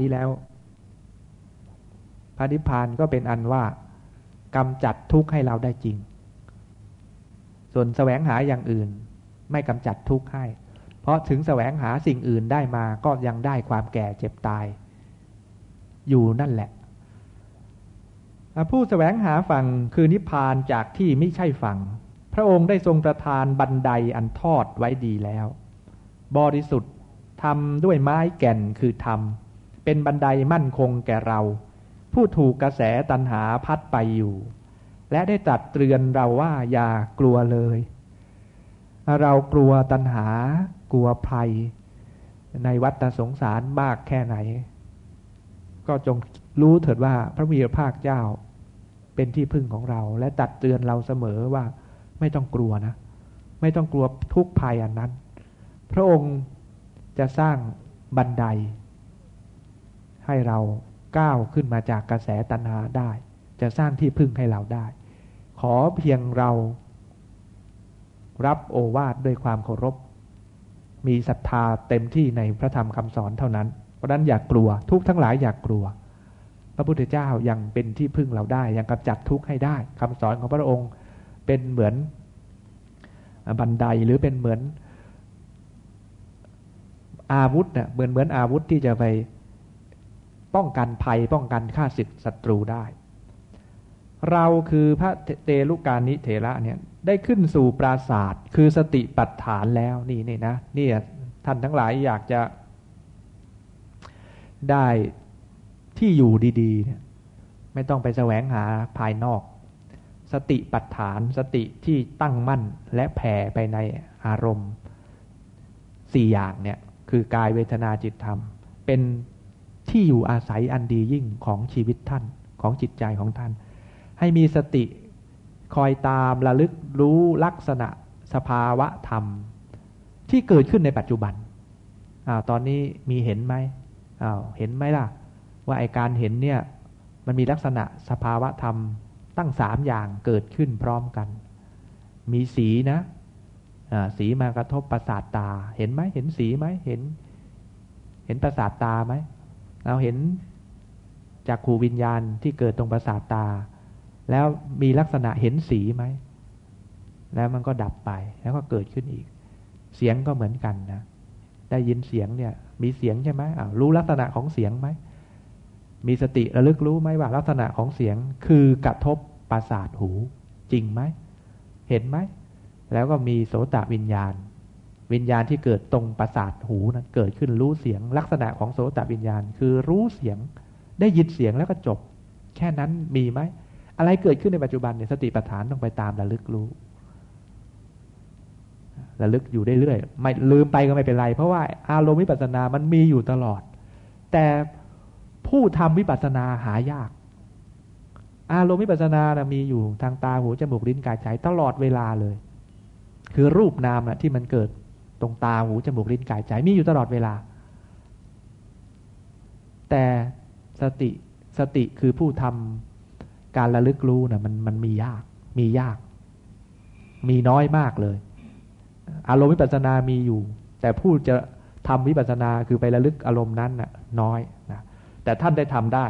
นี้แล้วพระนิพพานก็เป็นอันว่ากำจัดทุกข์ให้เราได้จริง ส่วนแสวงหาอย่างอื่น ไม่กำจัดทุกข์ให้ เพราะถึงแสวงหาสิ่งอื่นได้มาก็ยังได้ความแก่เจ็บตาย อยู่นั่นแหละ ผู้แสวงหาฝั่งคือนิพพานจากที่ไม่ใช่ฝั่ง พระองค์ได้ทรงประทานบันไดอันทอดไว้ดีแล้ว บริสุทธิ์ทำด้วยไม้แก่นคือธรรม เป็นบันไดมั่นคงแก่เรา ผู้ถูกกระแสตันหาพัดไปอยู่ และได้ตัดเตือนเราว่าอย่ากลัวเลย เรากลัวตันหากลัวภัย ในวัฏสงสารมากแค่ไหน ก็จงรู้เถิดว่าพระมีพระภาคเจ้าเป็นที่พึ่งของเรา และตัดเตือนเราเสมอว่าไม่ต้องกลัวนะ ไม่ต้องกลัวทุกภัยอันนั้น พระองค์จะสร้างบันได ให้เราก้าวขึ้นมาจากกระแสตัณหาได้ จะสร้างที่พึ่งให้เราได้ ขอเพียงเรารับโอวาทด้วยความเคารพ มีศรัทธาเต็มที่ในพระธรรมคำสอนเท่านั้น เพราะนั้นอย่ากกลัว ทุกทั้งหลายอย่ากกลัว พระพุทธเจ้ายังเป็นที่พึ่งเราได้ ยังกำจัดทุกข์ให้ได้คำสอนของพระองค์เป็นเหมือนบันไดหรือเป็นเหมือนอาวุธเนะ่ยเหมือนเหมือนอาวุธที่จะไป ป้องกันภัยป้องกันฆ่าศึกศัตรูได้ เราคือพระเตลุกานิเถระเนี่ยได้ขึ้นสู่ปราศาสตร์คือสติปัฏฐานแล้วนี่นี่นะนี่ท่านทั้งหลายอยากจะได้ที่อยู่ดีๆเนี่ยไม่ต้องไปแสวงหาภายนอก สติปัฏฐานสติที่ตั้งมั่นและแผ่ไปในอารมณ์สี่อย่างเนี่ยคือกายเวทนาจิตธรรม เป็น ที่อยู่อาศัยอันดียิ่งของชีวิตท่านของจิตใจของท่าน ให้มีสติคอยตามระลึกรู้ลักษณะสภาวะธรรม ที่เกิดขึ้นในปัจจุบันอ้าวตอนนี้มีเห็นไหมอ้าวเห็นไหมล่ะ ว่าไอการเห็นเนี่ยมันมีลักษณะสภาวะธรรมตั้งสามอย่างเกิดขึ้นพร้อมกัน มีสีนะสีมากระทบประสาทตา เห็นไหมเห็นสีไหมเห็น เห็นประสาทตาไหม เราเห็นจากขูวิญญาณที่เกิดตรงประสาทตา แล้วมีลักษณะเห็นสีไหม แล้วมันก็ดับไปแล้วก็เกิดขึ้นอีก เสียงก็เหมือนกันนะ ได้ยินเสียงเนี่ย มีเสียงใช่ไหมอ้าวรู้ลักษณะของเสียงไหม มีสติระลึกรู้ไหมว่าลักษณะของเสียงคือกระทบประสาทหู จริงไหม เห็นไหม แล้วก็มีโสตวิญญาณ วิญญาณที่เกิดตรงประสาทหูนะเกิดขึ้นรู้เสียงลักษณะของโสตวิญญาณ คือรู้เสียงได้ยินเสียงแล้วก็จบ แค่นั้นมีไหม อะไรเกิดขึ้นในปัจจุบันเนี่ยสติปัฏฐานต้องไปตามระลึกรู้ระลึกอยู่เรื่อยๆไม่ลืมไปก็ไม่เป็นไร เพราะว่าอารมณ์วิปัสสนามันมีอยู่ตลอด แต่ผู้ทำวิปัสสนาหายาก อารมณ์วิปัสสนานะมีอยู่ทางตาหูจมูกลิ้นกายใจตลอดเวลาเลย คือรูปนามนะที่มันเกิด ตรงตาหูจมูกลิ้นกายใจมีอยู่ตลอดเวลา แต่สติสติคือผู้ทำการระลึกรู้นะมันมันมียาก มียาก มีน้อยมากเลย อารมณ์วิปัสสนามีอยู่ แต่ผู้จะทำวิปัสสนาคือไประลึกอารมณ์นั้นน่ะน้อยนะแต่ท่านได้ทำได้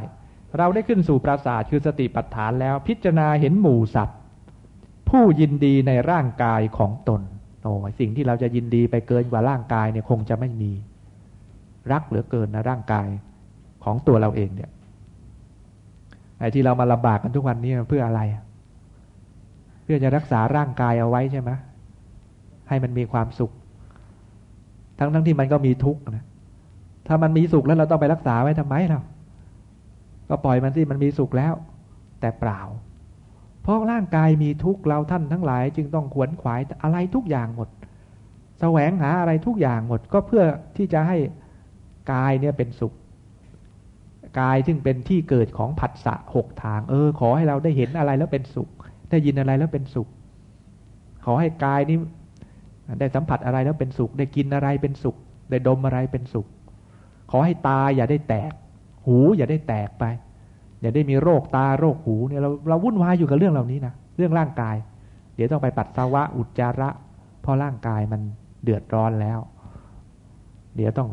เราได้ขึ้นสู่ปราสาทคือสติปัฏฐานแล้ว พิจารณาเห็นหมู่สัตว์ ผู้ยินดีในร่างกายของตน อ้สิ่งที่เราจะยินดีไปเกินกว่าร่างกายเนี่ยคงจะไม่มี รักเหลือเกินนะร่างกายของตัวเราเองเนี่ยไอ้ที่เรามาลำบากกันทุกวันนี้เพื่ออะไร เพื่อจะรักษาร่างกายเอาไว้ใช่ไหมให้มันมีความสุข ทั้งทั้งที่มันก็มีทุกข์นะถ้ามันมีสุขแล้วเราต้องไปรักษาไว้ทำไมเราก็ปล่อยมันที่มันมีสุขแล้ว แต่เปล่า ราะร่างกายมีทุกข์เราท่านทั้งหลาย จึงต้องขวนขวายอะไรทุกอย่างหมด แสวงหาอะไรทุกอย่างหมด ก็เพื่อที่จะให้กายเนี่ยเป็นสุข กายซึ่งเป็นที่เกิดของผัสสะหกทาง เออ ขอให้เราได้เห็นอะไรแล้วเป็นสุข ได้ยินอะไรแล้วเป็นสุข ขอให้กายนี้ได้สัมผัสอะไรแล้วเป็นสุข ได้กินอะไรเป็นสุข ได้ดมอะไรเป็นสุข ขอให้ตาอย่าได้แตก หูอย่าได้แตกไป อย่าได้มีโรคตาโรคหูเนี่ยเราเราวุ่นวายอยู่กับเรื่องเหล่านี้นะเรื่องร่างกาย เดี๋ยวต้องไปปัสสาวะอุจจาระเพราะร่างกายมันเดือดร้อนแล้ว เดี๋ยวต้อง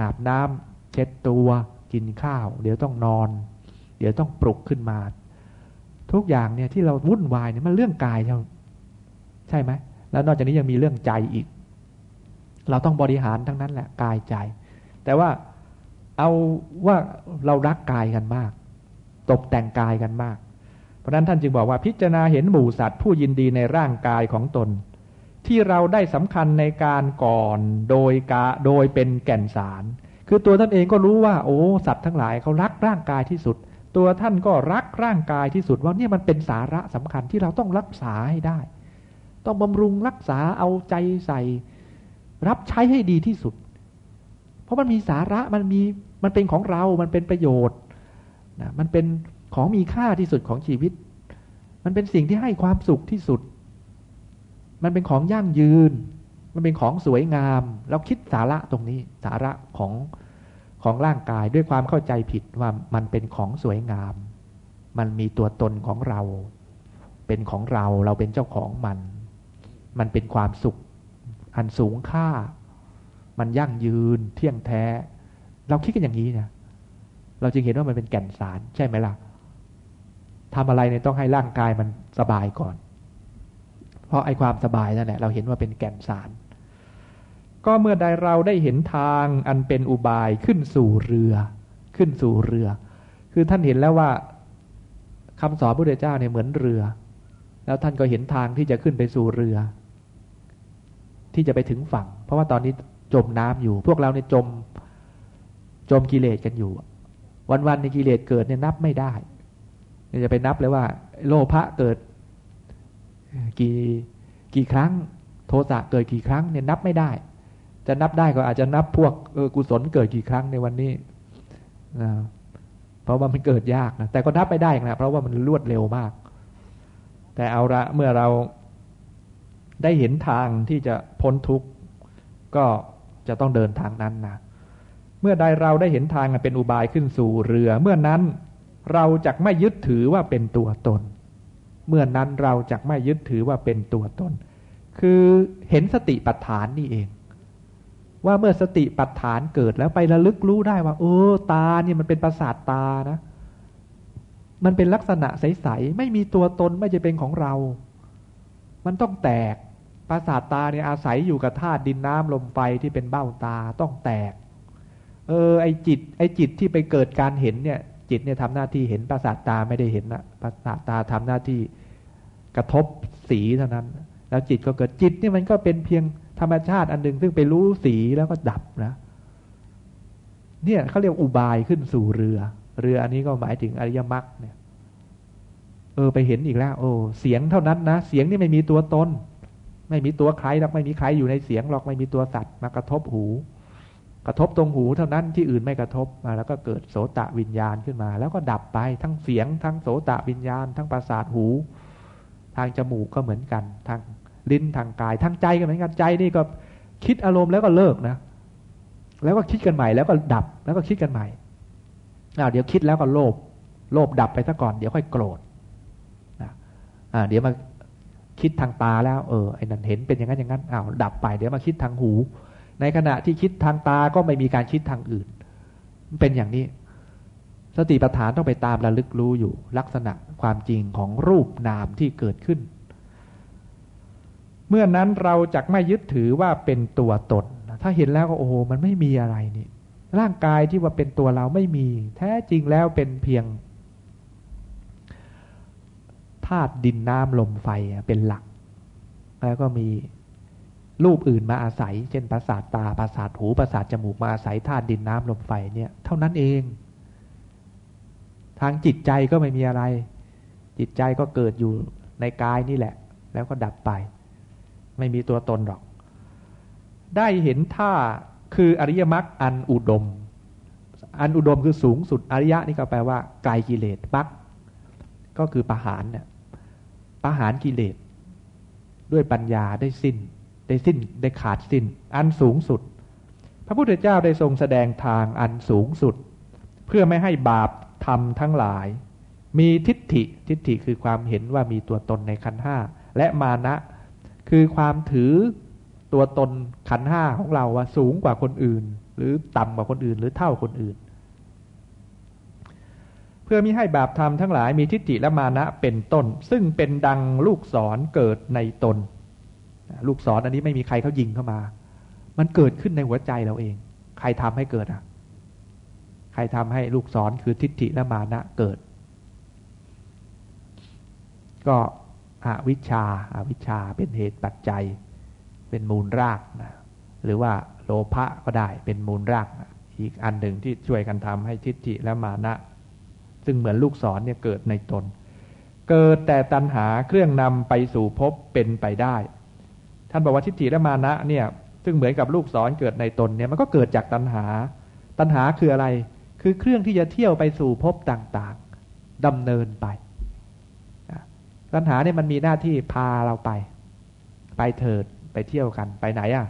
อาบน้ำเช็ดตัวกินข้าว เดี๋ยวต้องนอน เดี๋ยวต้องปลุกขึ้นมา ทุกอย่างเนี่ยที่เราวุ่นวายเนี่ยมันเรื่องกายใช่ไหมแล้วนอกจากนี้ยังมีเรื่องใจอีก เราต้องบริหารทั้งนั้นแหละกายใจ แต่ว่าเอาว่าเรารักกายกันมาก ตกแต่งกายกันมาก เพราะนั้นท่านจึงบอกว่าพิจารณาเห็นหมู่สัตว์ผู้ยินดีในร่างกายของตน ที่เราได้สำคัญในการก่อนโดยกาโดยเป็นแก่นสาร คือตัวท่านเองก็รู้ว่า โอ้สัตว์ทั้งหลายเขารักร่างกายที่สุด ตัวท่านก็รักร่างกายที่สุดว่าเนี่ยมันเป็นสาระสำคัญที่เราต้องรักษาให้ได้ ต้องบำรุงรักษาเอาใจใส่ รับใช้ให้ดีที่สุด เพราะมันมีสาระมันมีมันเป็นของเรา มันเป็นประโยชน์ นะมันเป็นของมีค่าที่สุดของชีวิต มันเป็นสิ่งที่ให้ความสุขที่สุด มันเป็นของยั่งยืน มันเป็นของสวยงาม เราคิดสาระตรงนี้ สาระของของร่างกายด้วยความเข้าใจผิดว่ามันเป็นของสวยงาม มันมีตัวตนของเรา เป็นของเราเราเป็นเจ้าของมัน มันเป็นความสุข อันสูงค่า มันยั่งยืนเที่ยงแท้ เราคิดกันอย่างนี้นะ เราจึงเห็นว่ามันเป็นแก่นสาร ใช่ไหมล่ะทำอะไรเนี่ยต้องให้ร่างกายมันสบายก่อน เพราะไอ้ความสบายนั่นแหละเราเห็นว่าเป็นแก่นสาร ก็เมื่อใดเราได้เห็นทางอันเป็นอุบายขึ้นสู่เรือ ขึ้นสู่เรือ คือท่านเห็นแล้วว่าคำสอนพระพุทธเจ้าเนี่ยเหมือนเรือ แล้วท่านก็เห็นทางที่จะขึ้นไปสู่เรือ ที่จะไปถึงฝั่ง เพราะว่าตอนนี้จมน้ำอยู่ พวกเราเนี่ยจมจมกิเลสกันอยู่ วันๆในกิเลสเกิดเนี่ยนับไม่ได้จะไปนับเลยว่า โลภะเกิด กี่กี่ครั้ง โทสะเกิดกี่ครั้งเนี่ยนับไม่ได้ จะนับได้ก็อาจจะนับพวกเออกุศลเกิดกี่ครั้งในวันนี้นะเพราะว่ามันเกิดยากนะแต่ก็นับไม่ได้นะเพราะว่ามันรวดเร็วมาก แต่เอาละเมื่อเราได้เห็นทางที่จะพ้นทุกข์ก็จะต้องเดินทางนั้นนะ มื่อใดเราได้เห็นทางเป็นอุบายขึ้นสู่เรือ เมื่อนั้นเราจะไม่ยึดถือว่าเป็นตัวตน เมื่อนั้นเราจะไม่ยึดถือว่าเป็นตัวตน คือเห็นสติปัฏฐานนี่เอง ว่าเมื่อสติปัฏฐานเกิดแล้วไประลึกรู้ได้ว่า เออ ตาเนี่ยมันเป็นประสาทตานะ มันเป็นลักษณะใสๆไม่มีตัวตนไม่จะเป็นของเรา มันต้องแตกประสาทตาเนี่ยอาศัยอยู่กับธาตุดินน้ำลมไฟที่เป็นเบ้าตาต้องแตก เออไอจิต ไอจิตที่ไปเกิดการเห็นเนี่ย จิตเนี่ยทำหน้าที่เห็นประสาทตาไม่ได้เห็นนะประสาทตาทำหน้าที่กระทบสีเท่านั้น แล้วจิตก็เกิดจิตนี่มันก็เป็นเพียงธรรมชาติอันหนึ่งซึ่งไปรู้สีแล้วก็ดับนะ เนี่ยเขาเรียกอุบายขึ้นสู่เรือ เรืออันนี้ก็หมายถึงอริยมรรคเนี่ย เออไปเห็นอีกแล้ว โอ้เสียงเท่านั้นนะเสียงนี่ไม่มีตัวตนไม่มีตัวใครหรอกไม่มีใครอยู่ในเสียงหรอกไม่มีตัวสัตว์มากระทบหู กระทบตรงหูเท่านั้นที่อื่นไม่กระทบมาแล้วก็เกิดโสตะวิญญาณขึ้นมา แล้วก็ดับไปทั้งเสียง ทั้งโสตะวิญญาณ ทั้งประสาทหู ทางจมูกก็เหมือนกัน ทางลิ้นทางกาย ทางใจก็เหมือนกันใจนี่ก็คิดอารมณ์แล้วก็เลิกนะ แล้วก็คิดกันใหม่แล้วก็ดับแล้วก็คิดกันใหม่อ้าเดี๋ยวคิดแล้วก็โลภโลภดับไปซะก่อนเดี๋ยวค่อยโกรธนะอ่าเดี๋ยวมาคิดทางตาแล้วเออไอ้นั่นเห็นเป็นอย่างนั้นอย่างนั้นอ้าวดับไปเดี๋ยวมาคิดทางหู ในขณะที่คิดทางตาก็ไม่มีการคิดทางอื่นเป็นอย่างนี้ สติปัฏฐานต้องไปตามระลึกรู้อยู่ลักษณะความจริงของรูปนามที่เกิดขึ้น เมื่อนั้นเราจะไม่ยึดถือว่าเป็นตัวตน ถ้าเห็นแล้วก็โอ้โหมันไม่มีอะไรนี่ร่างกายที่ว่าเป็นตัวเราไม่มี แท้จริงแล้วเป็นเพียงธาตุดินน้ำลมไฟเป็นหลัก แล้วก็มี รูปอื่นมาอาศัย เช่นประสาทตาประสาทหูประสาทจมูกมาอาศัยธาตุดินน้ำลมไฟเนี่ย เท่านั้นเอง ทางจิตใจก็ไม่มีอะไร จิตใจก็เกิดอยู่ในกายนี่แหละ แล้วก็ดับไป ไม่มีตัวตนหรอก ได้เห็นท่าคืออริยมรรคอันอุดม อันอุดมคือสูงสุดอริยะนี่ก็แปลว่าไกลกิเลสมรรคก็คือประหารเนี่ยประหารกิเลสด้วยปัญญาได้สิ้น ได้สิ้นได้ขาดสิ้น อันสูงสุด พระพุทธเจ้าได้ทรงแสดงทางอันสูงสุด เพื่อไม่ให้บาปทำทั้งหลาย มีทิฏฐิทิฏฐิคือความเห็นว่ามีตัวตนในขันห้าและมานะ คือความถือตัวตนขันห้าของเราว่าสูงกว่าคนอื่น หรือต่ำกว่าคนอื่น หรือเท่าคนอื่น เพื่อมิให้บาปธรรมทั้งหลายมีทิฏฐิและมานะเป็นต้น ซึ่งเป็นดังลูกศรเกิดในตน ลูกศรออันนี้ไม่มีใครเขายิงเข้ามา มันเกิดขึ้นในหัวใจเราเอง ใครทำให้เกิดอะ ใครทำให้ลูกศรคือทิฏฐิและมานะเกิด ก็อวิชชาอาวิชชาเป็นเหตุปัจจัย เป็นมูลรากนะหรือว่าโลภะก็ได้เป็นมูลรากนะอีกอันหนึ่งที่ช่วยกันทำให้ทิฏฐิและมานะ ซึ่งเหมือนลูกศรเนี่ยเกิดในตน เกิดแต่ตัณหาเครื่องนำไปสู่ภพเป็นไปได้ ท่านบอกว่าทิฏฐิและมานะเนี่ยซึ่งเหมือนกับลูกศรเกิดในตนเนี่ยมันก็เกิดจากตัณหา ตัณหาคืออะไร คือเครื่องที่จะเที่ยวไปสู่ภพต่างๆดำเนินไป ตัณหาเนี่ยมันมีหน้าที่พาเราไป ไปเถิดไปเที่ยวกันไปไหนอะ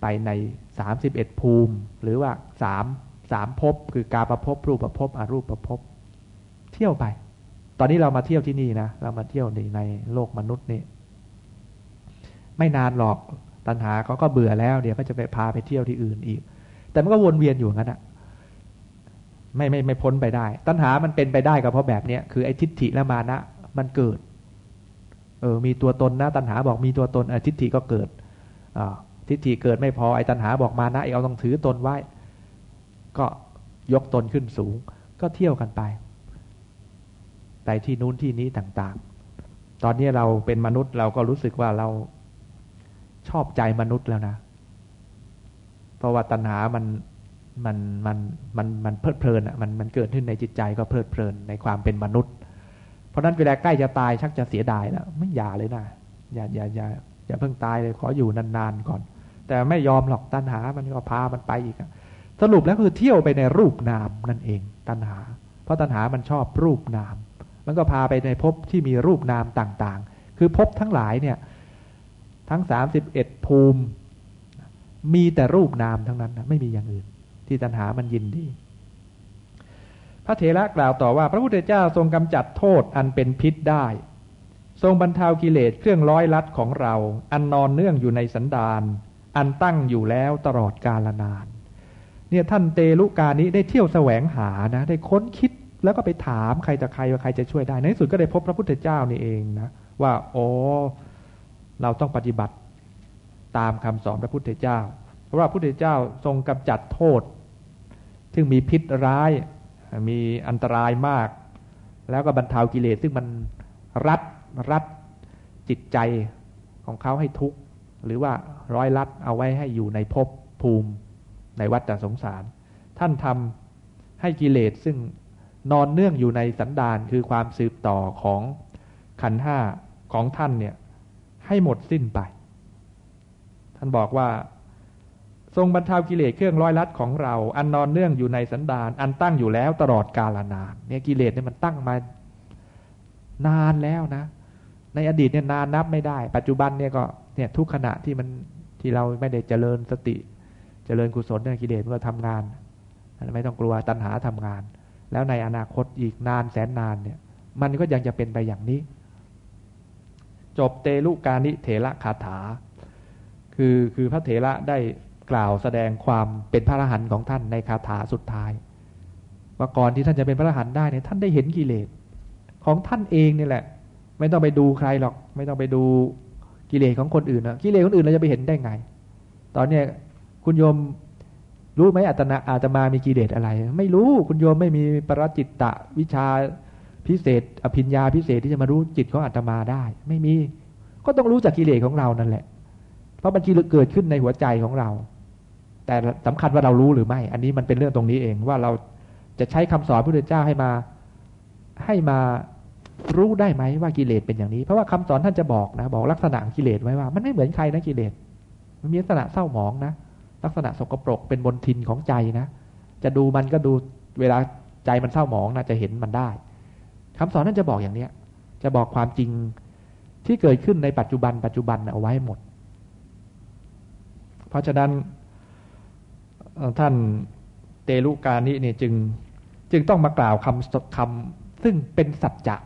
ไปในสามสิบเอ็ดภูมิ หรือว่าสามสามภพคือกาประภพรูปประภพอรูปประภพเที่ยวไป ตอนนี้เรามาเที่ยวที่นี่นะ เรามาเที่ยวในในโลกมนุษย์นี่ ไม่นานหรอกตัณหาเขาก็เบื่อแล้ว เดี๋ยวก็จะไปพาไปเที่ยวที่อื่นอีก แต่มันก็วนเวียนอยู่งั้นอะไม่ไม่ไม่พ้นไปได้ ตัณหามันเป็นไปได้ก็เพราะแบบเนี้ยคือไอ้ทิฏฐิและมานะมันเกิด เออ มีตัวตนนะ ตัณหาบอกมีตัวตนอทิฏฐิก็เกิดอ่าทิฏฐิเกิดไม่พอไอ้ตัณหาบอกมานะไอ้เอาต้องถือตนไว้ ก็ยกตนขึ้นสูง ก็เที่ยวกันไปไปที่นู้นที่นี้ต่างๆ ตอนนี้เราเป็นมนุษย์เราก็รู้สึกว่าเรา ชอบใจมนุษย์แล้วนะ เพราะว่าตัณหามันมันมันมันมันเพลิดเพลินอะมันมันเกิดขึ้นในจิตใจก็เพลิดเพลินในความเป็นมนุษย์ เพราะนั้นเวลาใกล้จะตายชักจะเสียดายแล้วไม่อย่าเลยนะอย่าอย่าอย่าอย่าเพิ่งตายเลยขออยู่นานๆก่อน แต่ไม่ยอมหรอกตัณหามันก็พามันไปอีกสรุปแล้วคือเที่ยวไปในรูปนามนั่นเอง ตัณหา เพราะตัณหามันชอบรูปนาม มันก็พาไปในภพที่มีรูปนามต่างๆ คือภพทั้งหลายเนี่ย ทั้งสามสิบเอ็ดภูมิ มีแต่รูปนามทั้งนั้นนะไม่มีอย่างอื่น ที่ตัณหามันยินดี พระเถระกล่าวต่อว่า พระพุทธเจ้าทรงกำจัดโทษอันเป็นพิษได้ ทรงบรรเทากิเลสเครื่องร้อยลัดของเรา อันนอนเนื่องอยู่ในสันดานอันตั้งอยู่แล้วตลอดกาลนาน เนี่ยท่านเตลุกานี้ได้เที่ยวแสวงหานะ ได้ค้นคิดแล้วก็ไปถามใครจะใครว่าใครจะช่วยได้ ในที่สุดก็ได้พบพระพุทธเจ้านี่เองนะ ว่าโอ้ เราต้องปฏิบัติตามคำสอนพระพุทธเจ้า เพราะว่าพระพุทธเจ้าทรงกำจัดโทษ ซึ่งมีพิษร้าย มีอันตรายมาก แล้วก็บรรเทากิเลสซึ่งมันรัดรัดจิตใจของเขาให้ทุกข์ หรือว่าร้อยลัดเอาไว้ให้อยู่ในภพภูมิในวัฏสงสาร ท่านทำให้กิเลสซึ่งนอนเนื่องอยู่ในสันดานคือความสืบต่อของขันห้าของท่านเนี่ย ให้หมดสิ้นไป ท่านบอกว่าทรงบรรเทากิเลสเครื่องร้อยลัดของเรา อันนอนเนื่องอยู่ในสันดานอันตั้งอยู่แล้วตลอดกาลนานเนี่ยกิเลสเนี่ยมันตั้งมานานแล้วนะ ในอดีตเนี่ยนานนับไม่ได้ ปัจจุบันเนี่ยก็เนี่ยทุกขณะที่มันที่เราไม่ได้เจริญสติ เจริญกุศลเนี่ยกิเลสมันก็ทำงานไม่ต้องกลัวตัณหาทำงาน แล้วในอนาคตอีกนานแสนนานเนี่ย มันก็ยังจะเป็นไปอย่างนี้ จบเตลุกานิเถระคาถา คือคือพระเถระได้กล่าวแสดงความเป็นพระอรหันต์ของท่านในคาถาสุดท้ายว่าก่อนที่ท่านจะเป็นพระอรหันต์ได้เนี่ยท่านได้เห็นกิเลสของท่านเองนี่แหละ ไม่ต้องไปดูใครหรอก ไม่ต้องไปดูกิเลสของคนอื่นนะกิเลสคนอื่นเราจะไปเห็นได้ไง ตอนเนี้ยคุณโยมรู้ไหมอัตนาอาตมามีกิเลสอะไร ไม่รู้คุณโยมไม่มีปรจิตตะวิชา พิเศษ อภิญญาพิเศษที่จะมารู้จิตของอัตมาได้ ไม่มี ก็ต้องรู้จากกิเลสของเรานั่นแหละ เพราะมันเลสเกิดขึ้นในหัวใจของเรา แต่สำคัญว่าเรารู้หรือไม่ อันนี้มันเป็นเรื่องตรงนี้เองว่าเราจะใช้คำสอนพระพุทธเจ้าให้มาให้มารู้ได้ไหมว่ากิเลสเป็นอย่างนี้ เพราะว่าคำสอนท่านจะบอกนะ บอกลักษณะกิเลสไว้ว่า มันไม่เหมือนใครนะกิเลสมันมีลักษณะเศร้าหมองนะลักษณะสกปรกเป็นบนทินของใจนะ จะดูมันก็ดูเวลาใจมันเศร้าหมองนะจะเห็นมันได้ คำสอนนั่นจะบอกอย่างเนี้ย จะบอกความจริงที่เกิดขึ้นในปัจจุบัน ปัจจุบันเอาไว้หมด เพราะฉะนั้นท่านเตลุกานิเนี่ยจึงจึงต้องมากล่าวคำคำซึ่งเป็นสัจจะ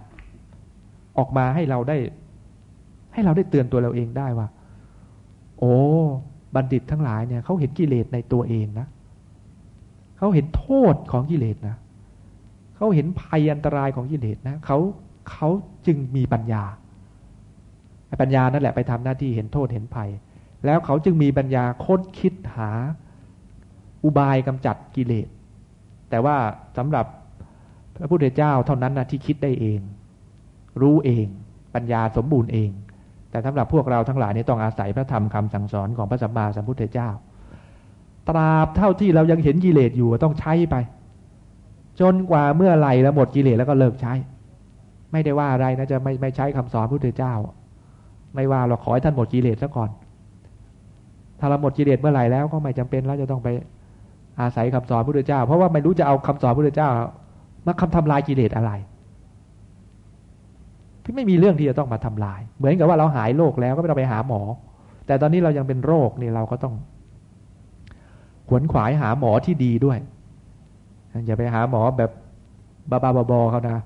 ออกมาให้เราได้ ให้เราได้เตือนตัวเราเองได้ว่า โอ้บัณฑิตทั้งหลายเนี่ยเขาเห็นกิเลสในตัวเองนะเขาเห็นโทษของกิเลสนะ เขาเห็นภัยอันตรายของกิเลสนะเขาเขาจึงมีปัญญา ปัญญานั่นแหละไปทำหน้าที่เห็นโทษเห็นภัย แล้วเขาจึงมีปัญญาค้นคิดหาอุบายกำจัดกิเลส แต่ว่าสำหรับพระพุทธเจ้าเท่านั้นนะที่คิดได้เอง รู้เอง ปัญญาสมบูรณ์เอง แต่สำหรับพวกเราทั้งหลายนี่ต้องอาศัยพระธรรมคำสั่งสอนของพระสัมมาสัมพุทธเจ้า ตราบเท่าที่เรายังเห็นกิเลสอยู่ต้องใช้ไป จนกว่าเมื่อไหร่แล้วหมดกิเลสแล้วก็เลิกใช้ ไม่ได้ว่าอะไรนะจะไม่ไม่ใช้คำสอนพระพุทธเจ้า ไม่ว่าเราขอให้ท่านหมดกิเลสซะก่อน ถ้าเราหมดกิเลสเมื่อไหร่แล้วก็ไม่จำเป็นแล้วจะต้องไปอาศัยคำสอนพระพุทธเจ้า เพราะว่าไม่รู้จะเอาคำสอนพระพุทธเจ้ามาคำทำลายกิเลสอะไรที่ไม่มีเรื่องที่จะต้องมาทำลาย เหมือนกับว่าเราหายโรคแล้วก็ไม่ต้องไปหาหมอ แต่ตอนนี้เรายังเป็นโรคนี่เราก็ต้องขวนขวายหาหมอที่ดีด้วย อย่าไปหาหมอแบบบ้าบาบอๆเขานะ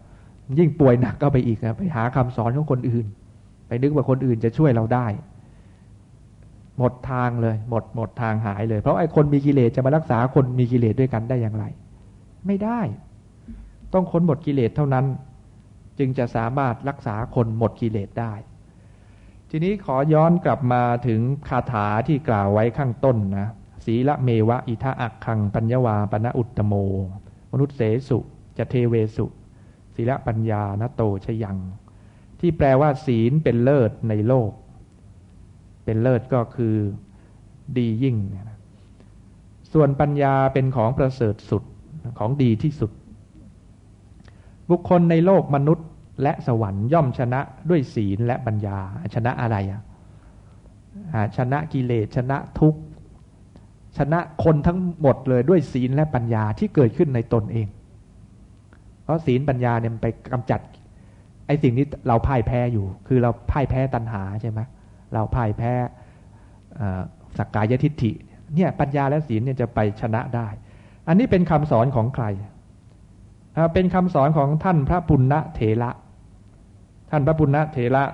ยิ่งป่วยหนักก็ไปอีกนะไปหาคำสอนของคนอื่น ไปนึกว่าคนอื่นจะช่วยเราได้ หมดทางเลย หมดหมดทางหายเลย เพราะไอ้คนมีกิเลสจะมารักษาคนมีกิเลสด้วยกันได้อย่างไร ไม่ได้ ต้องค้นหมดกิเลสเท่านั้น จึงจะสามารถรักษาคนหมดกิเลสได้ ทีนี้ขอย้อนกลับมาถึงคาถาที่กล่าวไว้ข้างต้นนะ ศีละเมวะอิทะอักคังปัญญวาปณะอุตโม มนุษย์เสสุจะเทเวสุศีละปัญญานโตชยัง ที่แปลว่า ศีลเป็นเลิศในโลก เป็นเลิศก็คือดียิ่ง ส่วนปัญญาเป็นของประเสริฐสุดของดีที่สุด บุคคลในโลกมนุษย์และสวรรค์ย่อมชนะด้วยศีลและปัญญา ชนะอะไรอะชนะกิเลสชนะทุกข์ ชนะคนทั้งหมดเลยด้วยศีลและปัญญาที่เกิดขึ้นในตนเอง เพราะศีลปัญญาเนี่ยไปกำจัด ไอ้สิ่งที่เราพ่ายแพ้อยู่ คือเราพ่ายแพ้ตัณหาใช่ไหมเราพ่ายแพ้สักกายทิฏฐิเนี่ยปัญญาและศีลเนี่ยจะไปชนะได้ อันนี้เป็นคำสอนของใคร เป็นคำสอนของท่านพระปุณณเถระ ท่านพระปุณณเถระ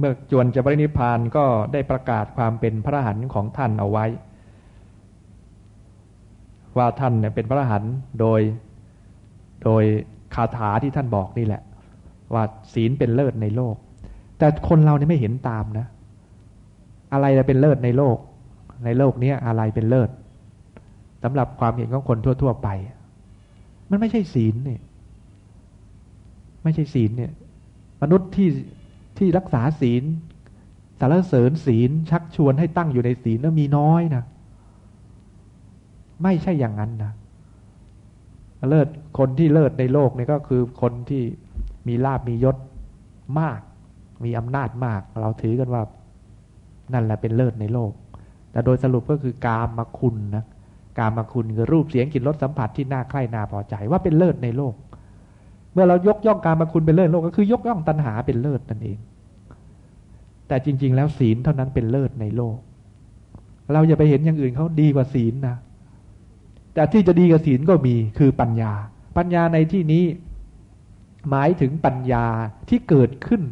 เมื่อจวนจะปรินิพานก็ได้ประกาศความเป็นพระหันของท่านเอาไว้ ว่าท่านเนี่ยเป็นพระหันโดยโดยคาถาที่ท่านบอกนี่แหละ ว่าศีลเป็นเลิศในโลก แต่คนเราเนี่ยไม่เห็นตามนะ อะไรจะเป็นเลิศในโลก ในโลกนี้อะไรเป็นเลิศสำหรับความเห็นของคนทั่ว ๆ ไป มันไม่ใช่ศีลเนี่ย ไม่ใช่ศีลเนี่ย มนุษย์ที่ ที่รักษาศีลสารเสริญศีลชักชวนให้ตั้งอยู่ในศีลแล้วมีน้อยนะไม่ใช่อย่างนั้นนะเลิศคนที่เลิศในโลกนี่ก็คือคนที่มีลาบมียศมาก มีอำนาจมาก เราถือกันว่า นั่นแหละเป็นเลิศในโลก แต่โดยสรุปก็คือกามมาคุณนะการมาคุณคือรูปเสียงกลิ่นรสสัมผัสที่น่าใคร่น่าพอใจว่าเป็นเลิศในโลก เมื่อเรายกย่องการมาคุณเป็นเลิศโลกก็คือยกย่องตัณหาเป็นเลิศนั่นเอง แต่จริง ๆ แล้วศีลเท่านั้นเป็นเลิศในโลก เราอย่าไปเห็นอย่างอื่นเขาดีกว่าศีลนะแต่ที่จะดีกว่าศีลก็มีคือปัญญา ปัญญาในที่นี้ หมายถึงปัญญาที่เกิดขึ้น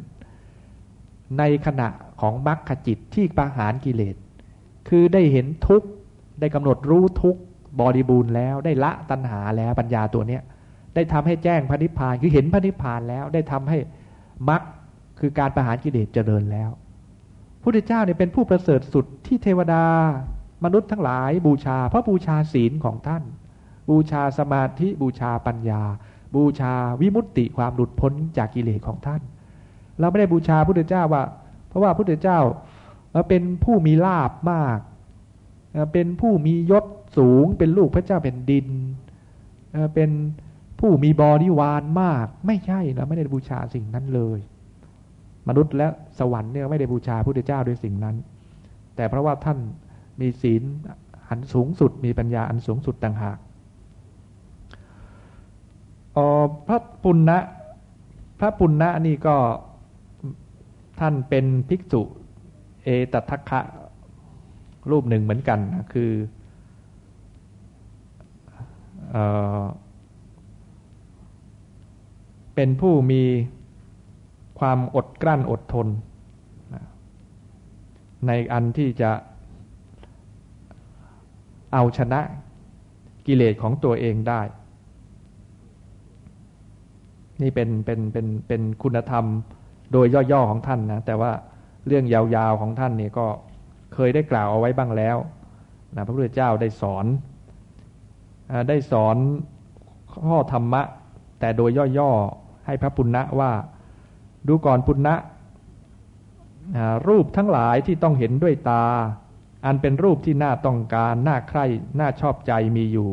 ในขณะของมรรคจิตที่ประหารกิเลส คือได้เห็นทุกข์ได้กำหนดรู้ทุกข์บริบูรณ์แล้วได้ละตัณหาแล้วปัญญาตัวเนี้ย ได้ทำให้แจ้งพระนิพพานคือเห็นพระนิพพานแล้วได้ทำให้มรรคคือการประหารกิเลสเจริญแล้วพุทธเจ้าเนี่ยเป็นผู้ประเสริฐสุดที่เทวดามนุษย์ทั้งหลายบูชา เพราะบูชาศีลของท่าน บูชาสมาธิบูชาปัญญา บูชาวิมุตติความหลุดพ้นจากกิเลสของท่าน เราไม่ได้บูชาพุทธเจ้าว่า เพราะว่าพุทธเจ้าเป็นผู้มีลาบมาก เป็นผู้มียศสูง เป็นลูกพระเจ้าแผ่นดิน เป็น ผู้มีบริวารมาก ไม่ใช่เราไม่ได้บูชาสิ่งนั้นเลย มนุษย์และสวรรค์เนี่ยไม่ได้บูชาพระพุทธเจ้าด้วยสิ่งนั้น แต่เพราะว่าท่านมีศีลอันสูงสุดมีปัญญาอันสูงสุดต่างหากพระปุณณะพระปุณณะนี่ก็ท่านเป็นภิกษุเอตทัคคะรูปหนึ่งเหมือนกันนะคือเอ เป็นผู้มีความอดกลั้นอดทน ในอันที่จะเอาชนะกิเลสของตัวเองได้ นี่เป็นเป็นเป็นเป็นคุณธรรมโดยย่อๆของท่านนะ แต่ว่าเรื่องยาวๆของท่านเนี่ยก็เคยได้กล่าวเอาไว้บ้างแล้วนะพระพุทธเจ้าได้สอนอได้สอนข้อธรรมะ แต่โดยย่อๆ ให้พระปุณณะว่า ดูก่อนปุณณะรูปทั้งหลายที่ต้องเห็นด้วยตา อันเป็นรูปที่น่าต้องการ น่าใคร่ น่าชอบใจมีอยู่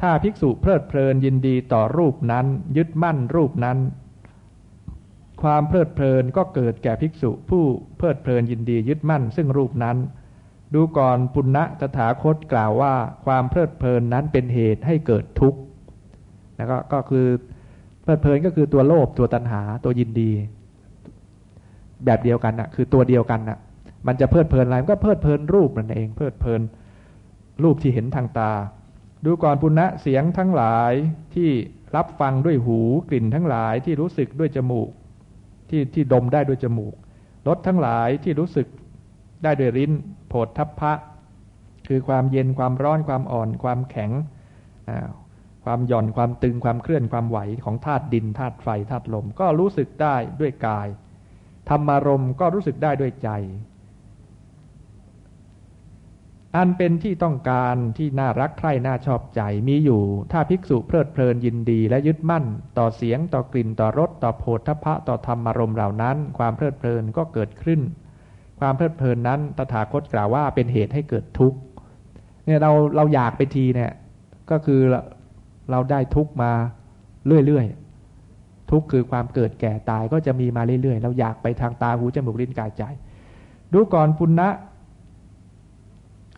ถ้าภิกษุเพลิดเพลินยินดีต่อรูปนั้น ยึดมั่นรูปนั้น ความเพลิดเพลินก็เกิดแก่ภิกษุ ผู้เพลิดเพลินยินดียึดมั่น ซึ่งรูปนั้น ดูก่อนปุณณะตถาคตกล่าวว่า ความเพลิดเพลินนั้นเป็นเหตุให้เกิดทุกข์แล้วก็ก็คือ เพลิดเพลินก็คือตัวโลภตัวตัณหาตัวยินดี แบบเดียวกันนะคือตัวเดียวกันนะมันจะเพลิดเพลินอะไรมันก็เพลิดเพลินรูปนั่นเอง เพลิดเพลินรูปที่เห็นทางตา ดูก่อนปุณณะเสียงทั้งหลายที่รับฟังด้วยหูกลิ่นทั้งหลายที่รู้สึกด้วยจมูก ที่ที่ดมได้ด้วยจมูกรสทั้งหลายที่รู้สึกได้ด้วยลิ้นโผฏฐัพพะ คือความเย็นความร้อนความอ่อนความแข็ง ความหย่อนความตึงความเคลื่อนความไหวของธาตุดินธาตุไฟธาตุลม ก็รู้สึกได้ด้วยกายธรรมารมก็รู้สึกได้ด้วยใจ อันเป็นที่ต้องการที่น่ารักใคร่น่าชอบใจมีอยู่ ถ้าภิกษุเพลิดเพลินยินดีและยึดมั่น ต่อเสียงต่อกลิ่นต่อรสต่อโผฏฐพะต่อธรรมารมเหล่านั้น ความเพลิดเพลินก็เกิดขึ้น ความเพลิดเพลินนั้นตถาคตกล่าวว่าเป็นเหตุให้เกิดทุกข์เนี่ยเราเราอยากไปทีเนี่ยก็คือ เราได้ทุกมาเรื่อยๆ ทุกคือความเกิดแก่ตายก็จะมีมาเรื่อยๆ เราอยากไปทางตาหูจมูกลิ้นกายใจ ดูก่อนปุณณะ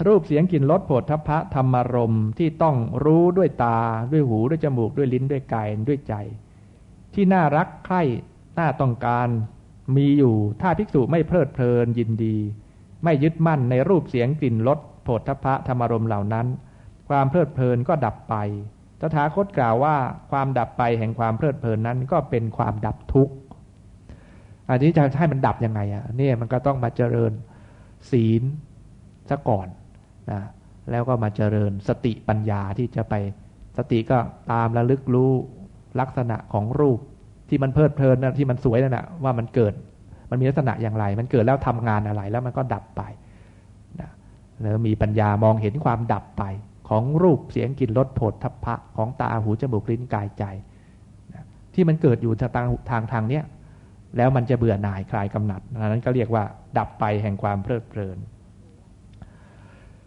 รูปเสียงกลิ่นรสโผฏฐพะธรรมารมที่ต้องรู้ด้วยตาด้วยหูด้วยจมูกด้วยลิ้นด้วยกายด้วยใจ ที่น่ารักใคร่น่าต้องการมีอยู่ถ้าภิกษุไม่เพลิดเพลินยินดี ไม่ยึดมั่นในรูปเสียงกลิ่นรสโผฏฐพะธรรมารมเหล่านั้น ความเพลิดเพลินก็ดับไป ตถาคตกล่าวว่าความดับไปแห่งความเพลิดเพลินนั้นก็เป็นความดับทุกข์ อันนี้จะให้มันดับยังไงอะนี่มันก็ต้องมาเจริญศีลซะก่อนนะแล้วก็มาเจริญสติปัญญาที่จะไปสติก็ตามระลึกรู้ลักษณะของรูปที่มันเพลิดเพลินนะที่มันสวยนั่นแนะว่ามันเกิด มันมีลักษณะอย่างไร มันเกิดแล้วทำงานอะไรแล้วมันก็ดับไปนะแล้วมีปัญญามองเห็นความดับไป ของรูปเสียงกลิ่นรสโผฏฐัพพะของตาหูจมูกลิ้นกายใจ ที่มันเกิดอยู่ทางทางทางเนี้ยแล้วมันจะเบื่อหน่ายคลายกำหนัดนั้นก็เรียกว่า ดับไปแห่งความเพลิดเพลิน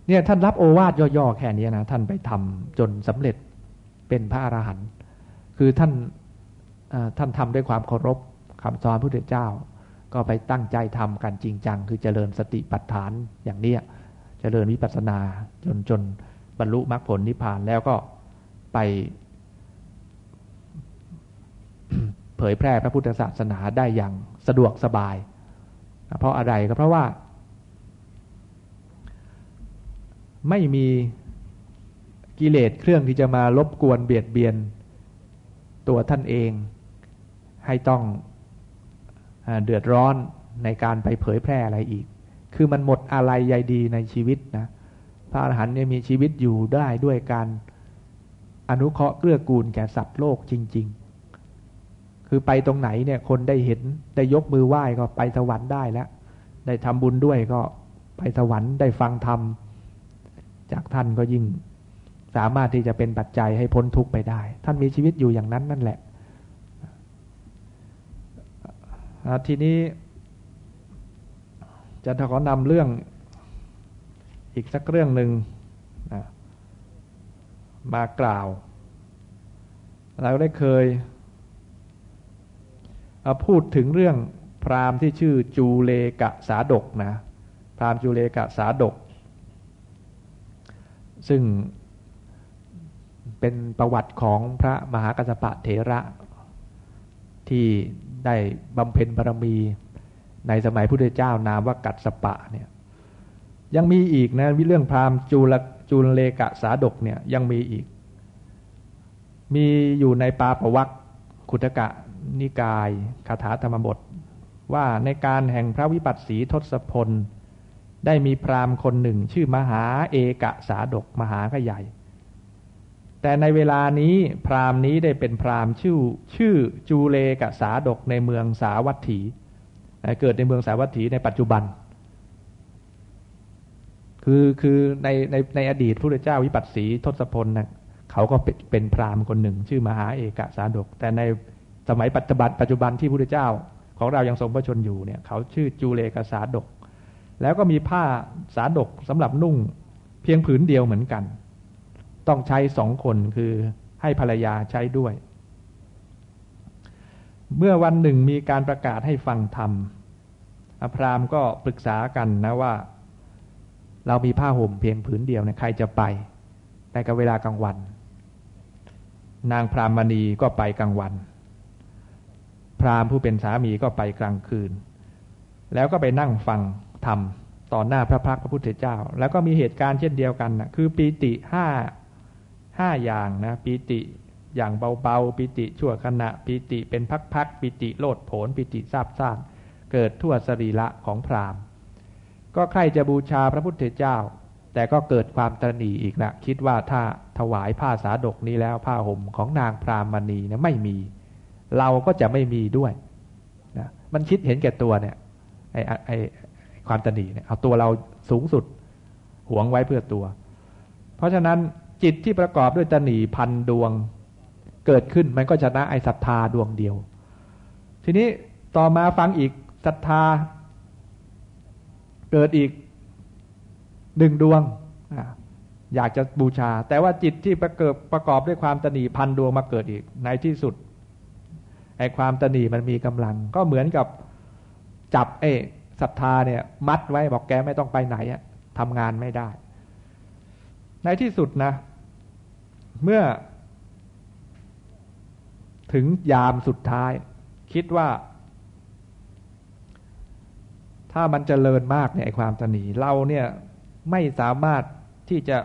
เนี่ยท่านรับโอวาทย่อๆแค่นี้นะท่านไปทำจนสำเร็จเป็นพระอรหันต์คือท่านท่านทำด้วยความเคารพคำสอนพระพุทธเจ้า ก็ไปตั้งใจทำกันจริงจัง คือเจริญสติปัฏฐานอย่างเนี้ยเจริญวิปัสสนาจนจน บรรลุมรรคผลนิพพานแล้วก็ไป เผยแพร่พระพุทธศาสนาได้อย่างสะดวกสบาย เพราะอะไรก็เพราะว่า ไม่มีกิเลสเครื่องที่จะมารบกวนเบียดเบียนตัวท่านเองให้ต้องเดือดร้อนในการไปเผยแพร่อะไรอีก คือมันหมดอะไรใยดีในชีวิตนะ พระอรหันต์เนี่ยมีชีวิตอยู่ได้ด้วยการอนุเคราะห์เกื้อกูลแก่สัตว์โลกจริง ๆ คือไปตรงไหนเนี่ยคนได้เห็นได้ยกมือไหว้ก็ไปสวรรค์ได้แล้ว ได้ทำบุญด้วยก็ไปสวรรค์ได้ฟังธรรมจากท่านก็ยิ่งสามารถที่จะเป็นปัจจัยให้พ้นทุกข์ไปได้ ท่านมีชีวิตอยู่อย่างนั้นนั่นแหละ ทีนี้จะขอนำเรื่อง อีกสักเรื่องหนึ่งนะมากล่าว เราได้เคยพูดถึงเรื่องพราหมณ์ที่ชื่อจูเลกะสาดกนะ พราหมณ์จูเลกะสาดก ซึ่งเป็นประวัติของพระมหากัสปะเถระ ที่ได้บำเพ็ญบารมีในสมัยพุทธเจ้านามว่ากัสปะเนี่ย ยังมีอีกนะวิเรื่องพราหมณ์จูลจูลเลกะสาดกเนี่ยยังมีอีก มีอยู่ในปาปวัติขุทกะนิกายคาถาธรรมบท ว่าในการแห่งพระวิปัสสีทศพล ได้มีพราหมณ์คนหนึ่ง ชื่อมหาเอกะสาดกมหาขใหญ่แต่ในเวลานี้พราหมณ์นี้ได้เป็นพราหมณ์ชื่อชื่อจูเลกะสาดกในเมืองสาวัตถี เกิดในเมืองสาวัตถีในปัจจุบัน คือคือในในในอดีตพระเจ้าวิปัสสีทศพลนะเขาก็เป็นเป็นพราหมณ์คนหนึ่ง ชื่อมหาเอกสาดก แต่ในสมัยปัจจุบันปัจจุบันที่พระเจ้า ของเรายังทรงพระชนอยู่เนี่ย เขาชื่อจูเลกสาดก แล้วก็มีผ้าสาดกสำหรับนุ่งเพียงผืนเดียวเหมือนกัน ต้องใช้สองคนคือให้ภรรยาใช้ด้วย เมื่อวันหนึ่งมีการประกาศให้ฟังธรรมพรามก็ปรึกษากันนะว่า เรามีผ้าห่มเพียงผืนเดียวเนี่ยใครจะไปในกับเวลากลางวัน นางพรามณีก็ไปกลางวัน พรามผู้เป็นสามีก็ไปกลางคืน แล้วก็ไปนั่งฟังธรรมต่อหน้าพระพักพระพุทธเจ้า แล้วก็มีเหตุการณ์เช่นเดียวกันนะคือปีติห้าห้าอย่างนะปีติอย่างเบาๆปีติชั่วขณะปีติเป็นพักๆปีติโลดโผนปีติซาบซ่านเกิดทั่วสรีระของพราหมณ์ ก็ใครจะบูชาพระพุทธเจ้า แต่ก็เกิดความตรณีอีกนะคิดว่าถ้าถวายผ้าสาดกนี้แล้วผ้าห่มของนางพรามณีเนี่ยไม่มี เราก็จะไม่มีด้วยนะมันคิดเห็นแก่ตัวเนี่ยไอ้ไอ้ความตนีเนี่ยเอาตัวเราสูงสุดหวงไว้เพื่อตัว เพราะฉะนั้นจิตที่ประกอบด้วยตนีพันดวงเกิดขึ้นมันก็ชนะไอ้ศรัทธาดวงเดียว ทีนี้ต่อมาฟังอีกศรัทธา เกิดอีกหนึ่งดวงอยากจะบูชา แต่ว่าจิตที่ประเกิดประกอบด้วยความตนีพันดวงมาเกิดอีกในที่สุดไอ้ความตนีมันมีกำลัง ก็เหมือนกับจับเอศรัทธาเนี่ย มัดไว้บอกแกไม่ต้องไปไหนอะทำงานไม่ได้ ในที่สุดนะ เมื่อ ถึงยามสุดท้าย คิดว่า ถ้ามันจเจริญมากเนี่ยความตนีเราเนี่ยไม่สามารถที่จะ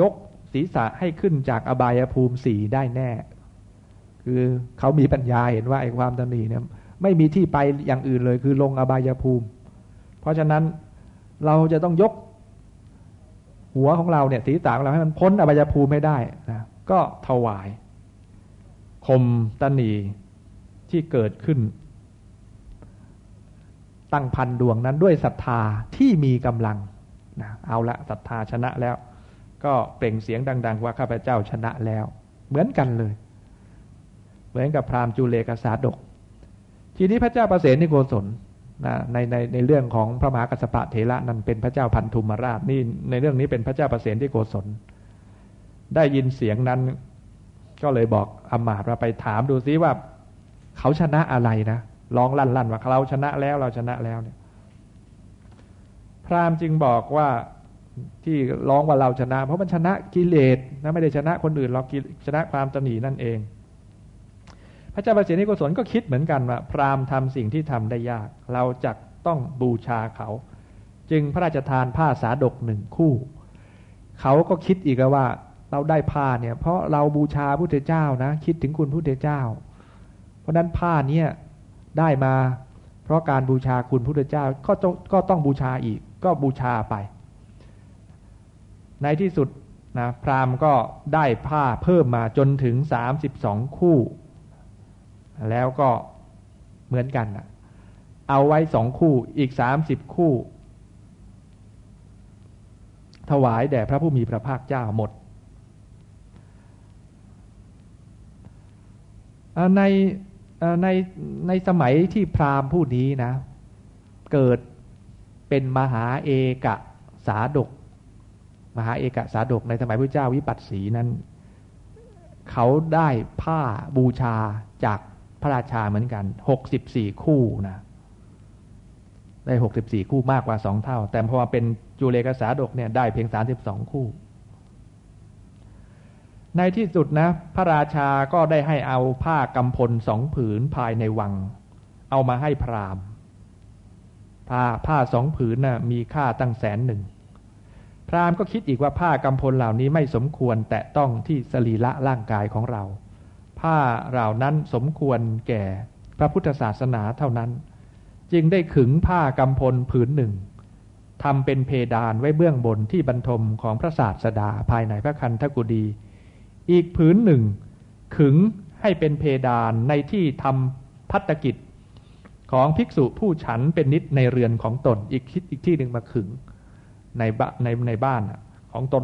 ยกศีรษะให้ขึ้นจากอบายภูมิสีได้แน่ คือเขามีปัญญาเห็นว่าไอ้ความตนีเนี่ยไม่มีที่ไปอย่างอื่นเลย คือลงอบายภูมิ เพราะฉะนั้นเราจะต้องยกหัวของเราเนี่ยศีรษะของเราให้มันพ้นอบายภูมิไม่ได้นะก็ถวายคมตนีที่เกิดขึ้น ตั้งพันดวงนั้นด้วยศรัทธาที่มีกำลังนะเอาละศรัทธาชนะแล้ว ก็เปล่งเสียงดัง ๆ ว่าข้าพเจ้าชนะแล้ว เหมือนกันเลย เหมือนกับพราหมณ์จุเลกษาดก ทีนี้พระเจ้าประเสนิโกศลนะในในในเรื่องของพระมหากัสสปะเถระนั้นเป็นพระเจ้าพันธุมราชนี่ในเรื่องนี้เป็นพระเจ้าประเสนที่โกศล ได้ยินเสียงนั้น ก็เลยบอกอมาตย์ว่าไปถามดูซิว่า เขาชนะอะไรนะ ร้องลั่นลั่นว่าเราชนะแล้วเราชนะแล้วเนี่ย พราหมณ์จึงบอกว่าที่ร้องว่าเราชนะ เพราะมันชนะกิเลสนะไม่ได้ชนะคนอื่นเราชนะความตนีนั่นเอง พระเจ้าประสิทธิโกศลก็คิดเหมือนกันว่า พราหมณ์ทำสิ่งที่ทำได้ยาก เราจะต้องบูชาเขา จึงพระราชทานผ้าสาดกหนึ่งคู่ เขาก็คิดอีกว่า เราได้ผ้าเนี่ย เพราะเราบูชาพุทธเจ้านะ คิดถึงคุณพุทธเจ้า เพราะนั้นผ้าเนี่ย ได้มา เพราะการบูชาคุณพุทธเจ้าก็ต้องก็ต้องบูชาอีก ก็บูชาไป ในที่สุดนะพราหมณ์ก็ได้ผ้าเพิ่มมาจนถึงสามสิบสองคู่ แล้วก็เหมือนกันนะเอาไว้สองคู่อีกสามสิบคู่ ถวายแด่พระผู้มีพระภาคเจ้าหมด ใน ในในสมัยที่พราหมณ์ผู้นี้นะ เกิดเป็นมหาเอกสาดก มหาเอกสาดกในสมัยพระเจ้าวิปัสสีนั้น เขาได้ผ้าบูชาจากพระราชาเหมือนกันหกสิบสี่คู่นะได้หกสิบสี่คู่มากกว่าสองเท่า แต่พอเป็นจุเลกษาดกเนี่ยได้เพียงสามสิบสองคู่ ในที่สุดนะ พระราชาก็ได้ให้เอาผ้ากำพลสองผืนภายในวัง เอามาให้พราหมณ์ผ้าผ้าสองผืนนะ่ะมีค่าตั้งแสนหนึ่ง พราหมณ์ก็คิดอีกว่าผ้ากำพลเหล่านี้ไม่สมควรแตะต้องที่สรีระร่างกายของเรา ผ้าเหล่านั้นสมควรแก่พระพุทธศาสนาเท่านั้น จึงได้ขึงผ้ากำพลผืนหนึ่งทำเป็นเพดานไว้เบื้องบนที่บรรทมของพระศาสดาภายในพระคันธกุดี อีกผืนหนึ่ง ขึงให้เป็นเพดานในที่ทำพัตกิจ ของภิกษุผู้ฉันเป็นนิดในเรือนของตนอีกอีกที่หนึ่งมาขึงในในในบ้านของตน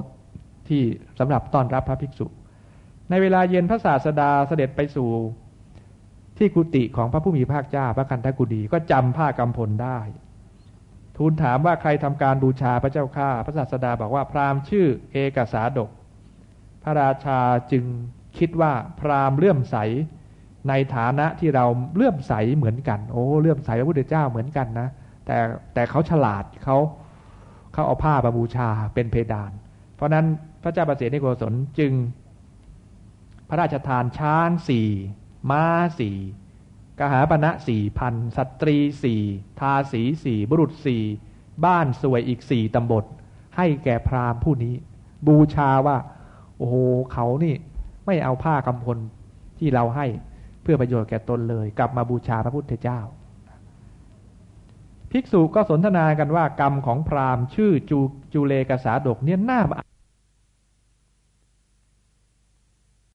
ที่สำหรับต้อนรับพระภิกษุ ในเวลาเย็นพระศาสดาเสด็จไปสู่ที่กุฏิของพระผู้มีภาคเจ้าพระคันธกุฎีก็จำผ้ากำพลได้ ทูลถามว่าใครทำการบูชาพระเจ้าข้าพระศาสดาบอกว่าพราหมณ์ชื่อเอกสาดก ระราชาจึงคิดว่าพราหมณ์เลื่อมใสในฐานะที่เราเลื่อมใสเหมือนกัน โอ้เลื่อมใสพระพุทธเจ้าเหมือนกันนะแต่แต่เขาฉลาดเขาเขาเอาผ้ามาบูชาเป็นเพดาน เพราะนั้นพระเจ้าประเสริฐในโกศลจึง พระราชทานช้างสี่ม้าสี่กหาปณะสี่พันสตรีสี่ทาสีสี่บุรุษสี่บ้านสวยอีกสี่ตำบลให้แก่พราหมณ์ผู้นี้ บูชาว่า โอ้โหเขานี่ไม่เอาผ้ากำพลที่เราให้เพื่อประโยชน์แก่ตนเลย กลับมาบูชาพระพุทธเจ้า ภิกษุก็สนทนากันว่ากรรมของพราหมณ์ ชื่อจูจูเลกษาดกเนี่ยน่า